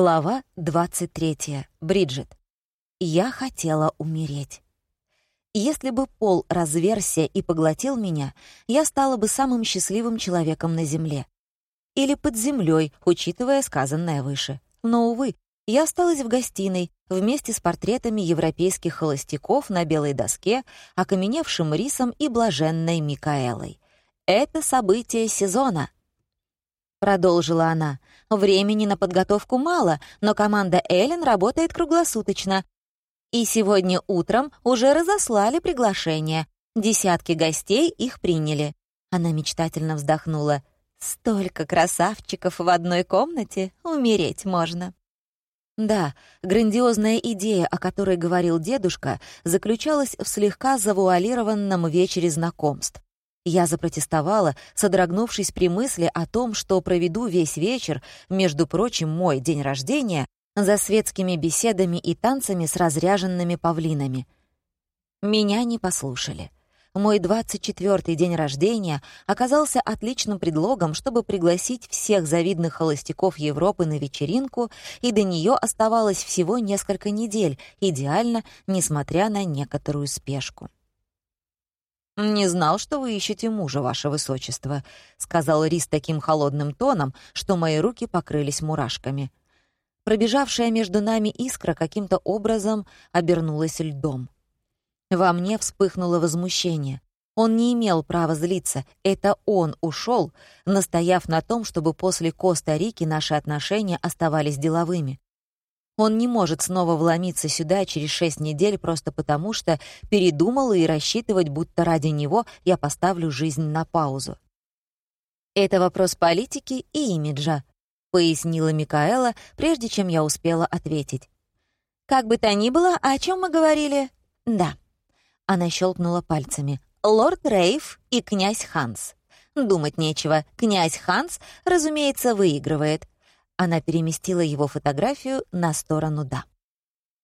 Глава 23. Бриджит. Я хотела умереть. Если бы пол разверся и поглотил меня, я стала бы самым счастливым человеком на Земле. Или под землей, учитывая сказанное выше. Но, увы, я осталась в гостиной вместе с портретами европейских холостяков на белой доске, окаменевшим рисом и блаженной Микаэлой. Это событие сезона —— продолжила она. «Времени на подготовку мало, но команда Эллен работает круглосуточно. И сегодня утром уже разослали приглашение. Десятки гостей их приняли». Она мечтательно вздохнула. «Столько красавчиков в одной комнате, умереть можно». Да, грандиозная идея, о которой говорил дедушка, заключалась в слегка завуалированном вечере знакомств. Я запротестовала, содрогнувшись при мысли о том, что проведу весь вечер, между прочим, мой день рождения, за светскими беседами и танцами с разряженными павлинами. Меня не послушали. Мой 24-й день рождения оказался отличным предлогом, чтобы пригласить всех завидных холостяков Европы на вечеринку, и до нее оставалось всего несколько недель, идеально, несмотря на некоторую спешку. «Не знал, что вы ищете мужа, ваше высочество», — сказал Рис таким холодным тоном, что мои руки покрылись мурашками. Пробежавшая между нами искра каким-то образом обернулась льдом. Во мне вспыхнуло возмущение. Он не имел права злиться. Это он ушел, настояв на том, чтобы после Коста-Рики наши отношения оставались деловыми. Он не может снова вломиться сюда через шесть недель просто потому, что передумал и рассчитывать, будто ради него я поставлю жизнь на паузу. «Это вопрос политики и имиджа», — пояснила Микаэла, прежде чем я успела ответить. «Как бы то ни было, о чем мы говорили?» «Да». Она щелкнула пальцами. «Лорд Рейв и князь Ханс». Думать нечего. Князь Ханс, разумеется, выигрывает. Она переместила его фотографию на сторону «да».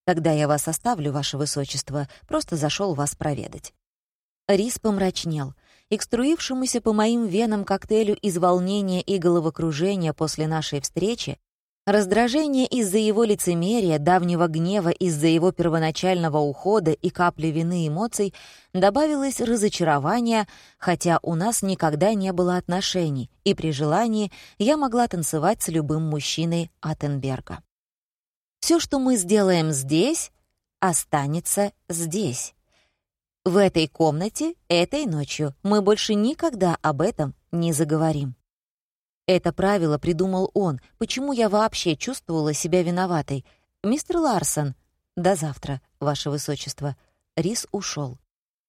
«Тогда я вас оставлю, ваше высочество, просто зашел вас проведать». Рис помрачнел. Экструившемуся по моим венам коктейлю из волнения и головокружения после нашей встречи Раздражение из-за его лицемерия, давнего гнева из-за его первоначального ухода и капли вины эмоций добавилось разочарование, хотя у нас никогда не было отношений, и при желании я могла танцевать с любым мужчиной Аттенберга. Все, что мы сделаем здесь, останется здесь. В этой комнате, этой ночью, мы больше никогда об этом не заговорим. Это правило придумал он. Почему я вообще чувствовала себя виноватой? «Мистер Ларсон!» «До завтра, ваше высочество». Рис ушел.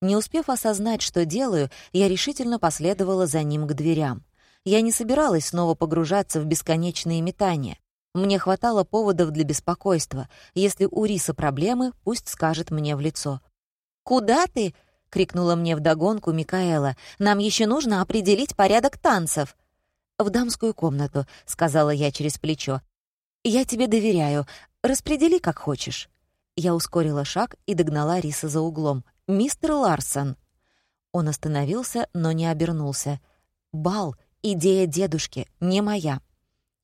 Не успев осознать, что делаю, я решительно последовала за ним к дверям. Я не собиралась снова погружаться в бесконечные метания. Мне хватало поводов для беспокойства. Если у Риса проблемы, пусть скажет мне в лицо. «Куда ты?» — крикнула мне вдогонку Микаэла. «Нам еще нужно определить порядок танцев». «В дамскую комнату», — сказала я через плечо. «Я тебе доверяю. Распредели, как хочешь». Я ускорила шаг и догнала Риса за углом. «Мистер Ларсон!» Он остановился, но не обернулся. «Бал — идея дедушки, не моя».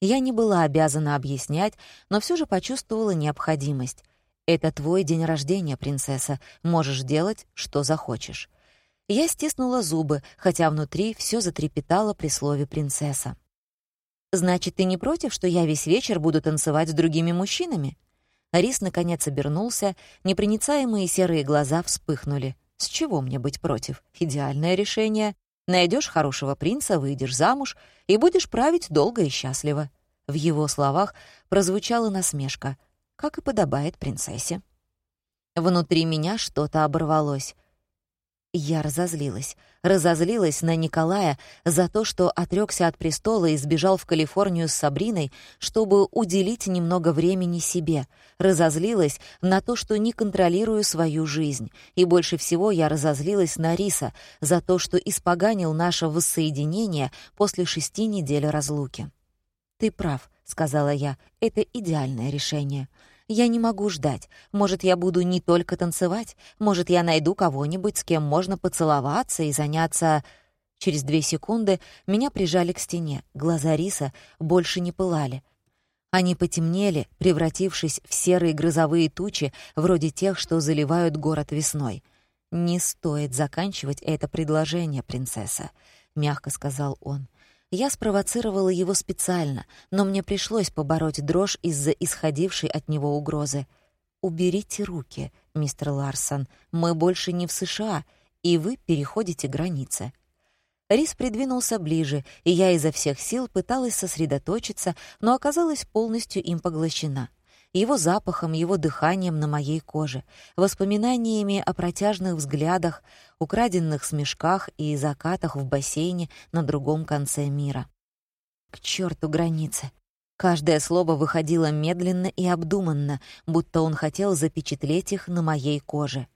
Я не была обязана объяснять, но все же почувствовала необходимость. «Это твой день рождения, принцесса. Можешь делать, что захочешь». Я стиснула зубы, хотя внутри все затрепетало при слове «принцесса». «Значит, ты не против, что я весь вечер буду танцевать с другими мужчинами?» Рис наконец обернулся, непроницаемые серые глаза вспыхнули. «С чего мне быть против? Идеальное решение. Найдешь хорошего принца, выйдешь замуж и будешь править долго и счастливо». В его словах прозвучала насмешка, как и подобает принцессе. Внутри меня что-то оборвалось. Я разозлилась. Разозлилась на Николая за то, что отрёкся от престола и сбежал в Калифорнию с Сабриной, чтобы уделить немного времени себе. Разозлилась на то, что не контролирую свою жизнь. И больше всего я разозлилась на Риса за то, что испоганил наше воссоединение после шести недель разлуки. «Ты прав», — сказала я, — «это идеальное решение». Я не могу ждать. Может, я буду не только танцевать. Может, я найду кого-нибудь, с кем можно поцеловаться и заняться... Через две секунды меня прижали к стене. Глаза Риса больше не пылали. Они потемнели, превратившись в серые грозовые тучи, вроде тех, что заливают город весной. «Не стоит заканчивать это предложение, принцесса», — мягко сказал он. Я спровоцировала его специально, но мне пришлось побороть дрожь из-за исходившей от него угрозы. «Уберите руки, мистер Ларсон, мы больше не в США, и вы переходите границы». Рис придвинулся ближе, и я изо всех сил пыталась сосредоточиться, но оказалась полностью им поглощена. Его запахом, его дыханием на моей коже, воспоминаниями о протяжных взглядах, украденных смешках и закатах в бассейне на другом конце мира. К черту границы! Каждое слово выходило медленно и обдуманно, будто он хотел запечатлеть их на моей коже.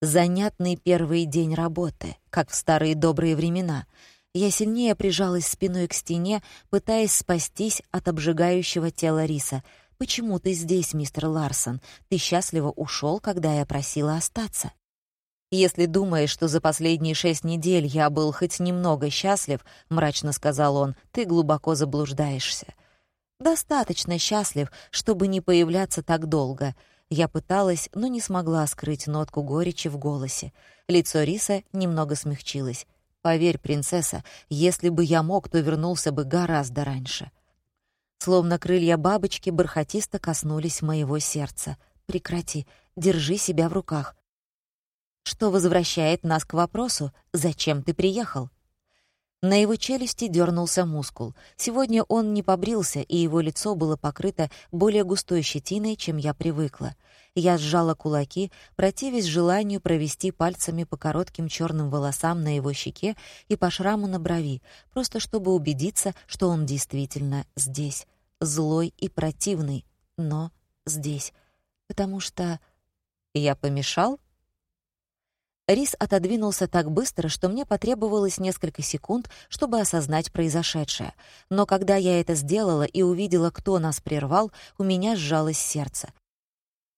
Занятный первый день работы, как в старые добрые времена. Я сильнее прижалась спиной к стене, пытаясь спастись от обжигающего тела риса. «Почему ты здесь, мистер Ларсон? Ты счастливо ушел, когда я просила остаться». «Если думаешь, что за последние шесть недель я был хоть немного счастлив», — мрачно сказал он, — «ты глубоко заблуждаешься». «Достаточно счастлив, чтобы не появляться так долго», я пыталась, но не смогла скрыть нотку горечи в голосе. Лицо Риса немного смягчилось. «Поверь, принцесса, если бы я мог, то вернулся бы гораздо раньше». Словно крылья бабочки бархатисто коснулись моего сердца. «Прекрати, держи себя в руках». Что возвращает нас к вопросу, зачем ты приехал? На его челюсти дернулся мускул. Сегодня он не побрился, и его лицо было покрыто более густой щетиной, чем я привыкла. Я сжала кулаки, противясь желанию провести пальцами по коротким черным волосам на его щеке и по шраму на брови, просто чтобы убедиться, что он действительно здесь. Злой и противный, но здесь. Потому что... Я помешал? Рис отодвинулся так быстро, что мне потребовалось несколько секунд, чтобы осознать произошедшее. Но когда я это сделала и увидела, кто нас прервал, у меня сжалось сердце.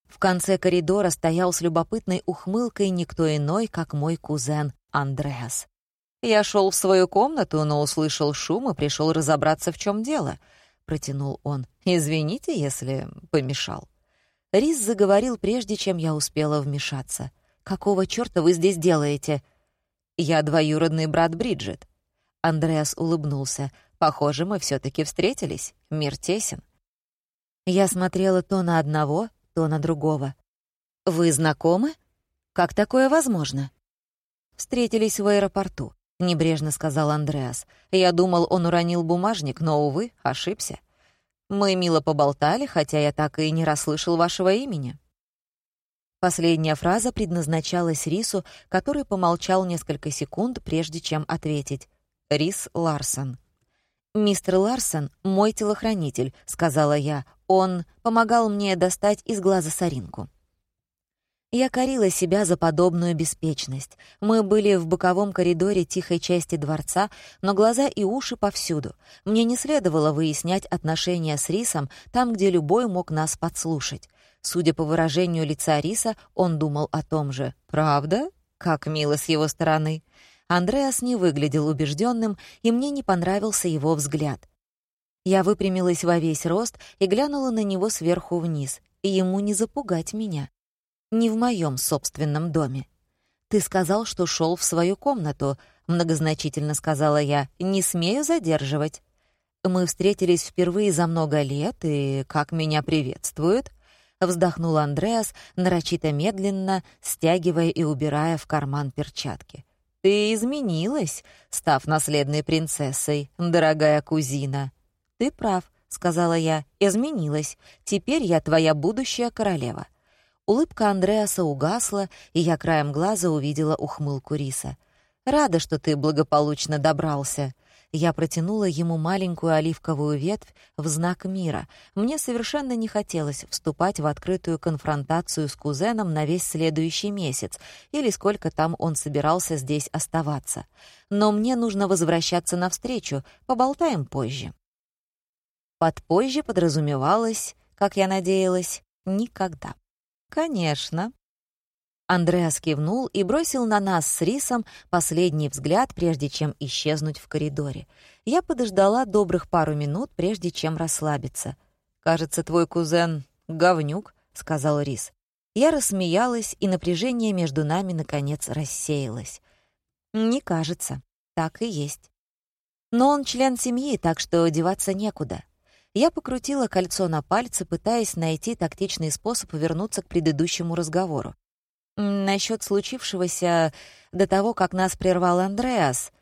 В конце коридора стоял с любопытной ухмылкой никто иной, как мой кузен Андреас. «Я шел в свою комнату, но услышал шум и пришел разобраться, в чем дело», — протянул он. «Извините, если помешал». Рис заговорил, прежде чем я успела вмешаться. «Какого чёрта вы здесь делаете?» «Я двоюродный брат Бриджит». Андреас улыбнулся. «Похоже, мы все таки встретились. Мир тесен». Я смотрела то на одного, то на другого. «Вы знакомы? Как такое возможно?» «Встретились в аэропорту», — небрежно сказал Андреас. «Я думал, он уронил бумажник, но, увы, ошибся. Мы мило поболтали, хотя я так и не расслышал вашего имени». Последняя фраза предназначалась Рису, который помолчал несколько секунд, прежде чем ответить. «Рис Ларсон». «Мистер Ларсон — мой телохранитель», — сказала я. «Он помогал мне достать из глаза соринку». Я корила себя за подобную беспечность. Мы были в боковом коридоре тихой части дворца, но глаза и уши повсюду. Мне не следовало выяснять отношения с Рисом там, где любой мог нас подслушать. Судя по выражению лица Риса, он думал о том же. «Правда? Как мило с его стороны!» Андреас не выглядел убежденным, и мне не понравился его взгляд. Я выпрямилась во весь рост и глянула на него сверху вниз. И ему не запугать меня. Не в моем собственном доме. «Ты сказал, что шел в свою комнату», — многозначительно сказала я. «Не смею задерживать». Мы встретились впервые за много лет, и как меня приветствуют? Вздохнул Андреас, нарочито медленно, стягивая и убирая в карман перчатки. «Ты изменилась, став наследной принцессой, дорогая кузина». «Ты прав», — сказала я, — «изменилась. Теперь я твоя будущая королева». Улыбка Андреаса угасла, и я краем глаза увидела ухмылку Риса. «Рада, что ты благополучно добрался. Я протянула ему маленькую оливковую ветвь в знак мира. Мне совершенно не хотелось вступать в открытую конфронтацию с кузеном на весь следующий месяц, или сколько там он собирался здесь оставаться. Но мне нужно возвращаться навстречу, поболтаем позже. Под позже подразумевалось, как я надеялась, никогда. «Конечно», Андреас кивнул и бросил на нас с Рисом последний взгляд, прежде чем исчезнуть в коридоре. Я подождала добрых пару минут, прежде чем расслабиться. «Кажется, твой кузен — говнюк», — сказал Рис. Я рассмеялась, и напряжение между нами, наконец, рассеялось. «Не кажется. Так и есть. Но он член семьи, так что деваться некуда. Я покрутила кольцо на пальце, пытаясь найти тактичный способ вернуться к предыдущему разговору. Насчет случившегося до того, как нас прервал Андреас.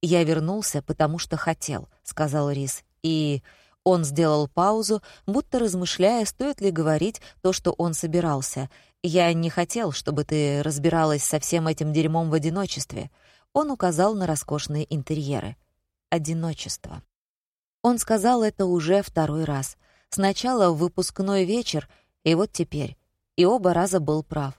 Я вернулся, потому что хотел, сказал Рис. И он сделал паузу, будто размышляя, стоит ли говорить то, что он собирался. Я не хотел, чтобы ты разбиралась со всем этим дерьмом в одиночестве. Он указал на роскошные интерьеры. Одиночество. Он сказал это уже второй раз. Сначала в выпускной вечер, и вот теперь. И оба раза был прав.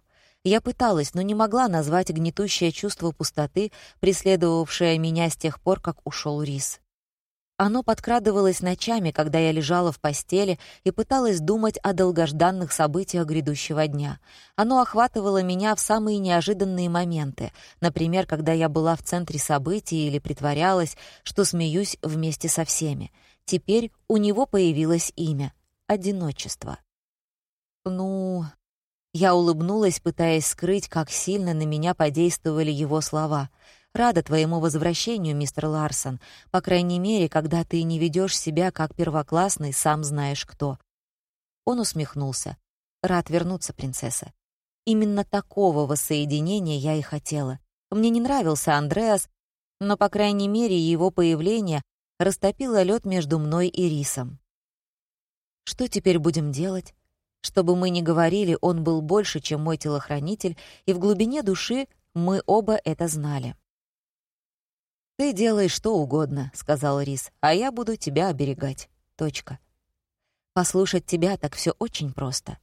Я пыталась, но не могла назвать гнетущее чувство пустоты, преследовавшее меня с тех пор, как ушел Рис. Оно подкрадывалось ночами, когда я лежала в постели и пыталась думать о долгожданных событиях грядущего дня. Оно охватывало меня в самые неожиданные моменты, например, когда я была в центре событий или притворялась, что смеюсь вместе со всеми. Теперь у него появилось имя — одиночество. Ну, я улыбнулась, пытаясь скрыть, как сильно на меня подействовали его слова — Рада твоему возвращению, мистер Ларсон, по крайней мере, когда ты не ведешь себя как первоклассный, сам знаешь кто». Он усмехнулся. «Рад вернуться, принцесса. Именно такого воссоединения я и хотела. Мне не нравился Андреас, но, по крайней мере, его появление растопило лед между мной и Рисом. Что теперь будем делать? Чтобы мы не говорили, он был больше, чем мой телохранитель, и в глубине души мы оба это знали. «Ты делай что угодно», — сказал Рис, «а я буду тебя оберегать. Точка. Послушать тебя так все очень просто.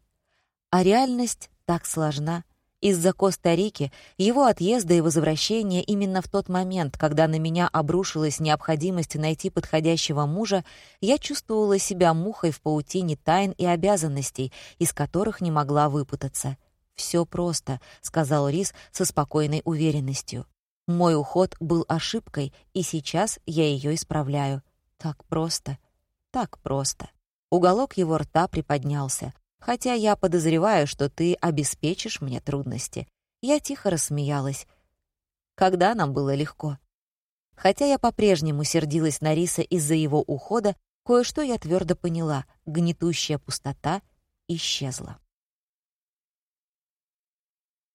А реальность так сложна. Из-за Коста-Рики, его отъезда и возвращения именно в тот момент, когда на меня обрушилась необходимость найти подходящего мужа, я чувствовала себя мухой в паутине тайн и обязанностей, из которых не могла выпутаться. «Все просто», — сказал Рис со спокойной уверенностью. Мой уход был ошибкой, и сейчас я ее исправляю. Так просто, так просто. Уголок его рта приподнялся. Хотя я подозреваю, что ты обеспечишь мне трудности. Я тихо рассмеялась. Когда нам было легко? Хотя я по-прежнему сердилась на Риса из-за его ухода, кое-что я твердо поняла — гнетущая пустота исчезла.